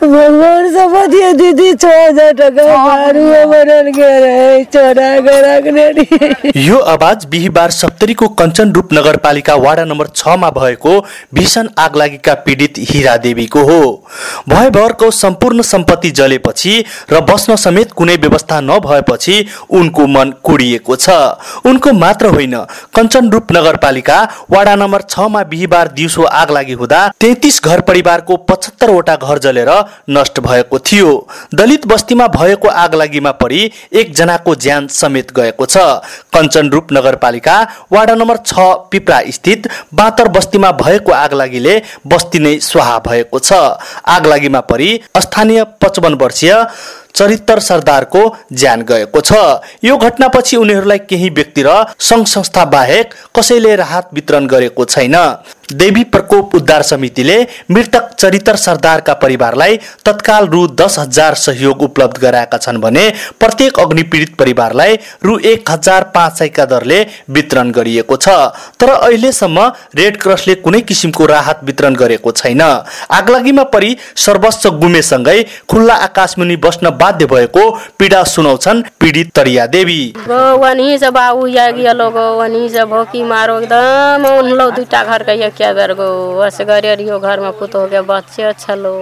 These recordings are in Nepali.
भगवान शपथ ये दीदी छ हजार टका मारू बनल के रे छोरा यो आवाज बिहिबार सप्तरीको कञ्चनरूप नगरपालिका वाडा नम्बर छमा भएको भीषण आगलागीका पीडित हिरा देवीको हो। भयभरको सम्पूर्ण सम्पत्ति जलेपछि र बस्न समेत कुनै व्यवस्था नभएपछि उनको मन कुडिएको छ। उनको मात्र होइन कञ्चनरूप नगरपालिका वाडा नम्बर छमा बिहिबार दिउँसो आगलागी हुँदा तेत्तिस घर परिवारको पचहत्तरवटा घर जलेर नष्ट भएको थियो। दलित बस्तीमा भएको आगलागीमा परि एकजनाको ज्यान समेत गएको छ। कञ्चनरूप नगरपालिका वाडा नम्बर छ पिप्रा स्थित बातर बस्तीमा भएको आगलागीले बस्ती नै स्वाहा भएको छ। आगलागीमा परि स्थानीय पचपन वर्षीय चरित्र सरदारको ज्यान गएको छ। यो घटनापछि उनीहरूलाई केही व्यक्ति र सङ्घ संस्था बाहेक कसैले राहत वितरण गरेको छैन। देवी प्रकोप उद्धार समितिले मृतक चरित्र सरदारका परिवारलाई तत्काल रु दस हजार सहयोग उपलब्ध गराएका छन् भने प्रत्येक अग्निपीडित परिवारलाई रु एक हजार पाँच सयका दरले वितरण गरिएको छ। तर अहिलेसम्म रेड क्रसले कुनै किसिमको राहत वितरण गरेको छैन। आगलागीमा परि सर्वस्व गुमेसँगै खुल्ला आकाशमुनि बस्न बाध्य भएको पीडा सुनाउँछन् पीडित तरिया देवी। मारो एकदम घर क्या बेर गो बस गरे रियो घर में पुतो के बच्चे छलो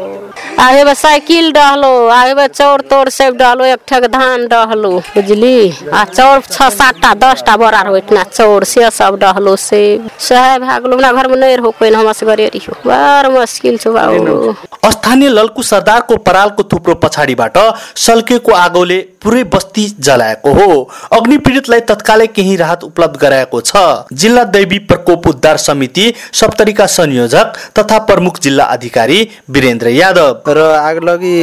आगे बस साइकिल डहलो आगे बस चौर तोड़ सब डहलो एक ठक धान डहलो बुझली? आ चौर छ सातटा दसटा बड़ा रहो इतना चौर से सब डहलो से। सहे भाग लो ना घर में नहीं रहो कोई हम से गरे रियो बार मुश्किल छ बाबू। स्थानीय लल्कु सरदारको परालको थुप्रो पछाडिबाट सल्केको आगोले पुरै बस्ती जलाएको हो। अग्नि पीडितलाई तत्कालै केही राहत उपलब्ध गराएको छ। जिल्ला दैवी प्रकोप उद्धार समिति सप्तरीका संयोजक तथा प्रमुख जिल्ला अधिकारी वीरेन्द्र यादव। र आगलगी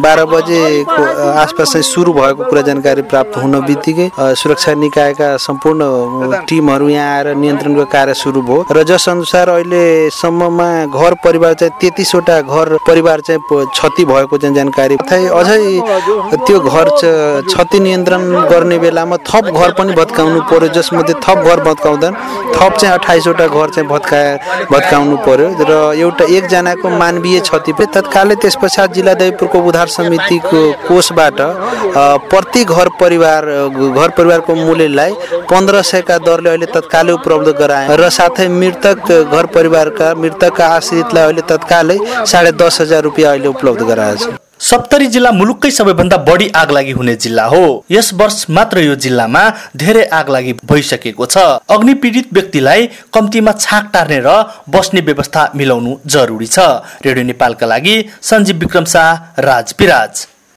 बाह्र बजेको आसपास सुरु भएको कुरा जानकारी प्राप्त हुन बित्तिकै सुरक्षा निकायका सम्पूर्ण टिमहरू यहाँ आएर नियन्त्रणको कार्य सुरु भयो। र जस अनुसार अहिलेसम्ममा घर परिवार चाहिँ तेत्तिसवटा घर परिवार चाहिँ क्षति भएको चाहिँ जानकारी तथै अझै त्यो घर क्षति नियन्त्रण गर्ने बेलामा थप घर पनि भत्काउनु पर्यो। जसमध्ये थप घर भत्काउँदा थप चाहिँ अठाइसवटा घर चाहिँ भत्का भत्काउनु पर्यो। र एउटा एकजनाको मानवीय क्षति पनि तत्कालै त्यस पश्चात जिल्ला देवीपुरको उद्धार समितिको कोषबाट प्रति घर परिवार घर परिवारको मूल्यलाई पन्ध्र सयका दरले अहिले तत्कालै उपलब्ध गराए। र साथै मृतक घर परिवारका मृतकका आश्रितलाई अहिले तत्कालै साढे दस हजार रुपियाँ अहिले उपलब्ध गराएको छ सप्तरी जिल्ला मुलुककै सबैभन्दा बढी आगलागी हुने जिल्ला हो। यस वर्ष मात्र यो जिल्लामा धेरै आगलागी भइसकेको छ। अग्नि पीडित व्यक्तिलाई कम्तीमा छाक टार्ने र बस्ने व्यवस्था मिलाउनु जरुरी छ। रेडियो नेपालका लागि सञ्जीव विक्रम शाह राज पिराज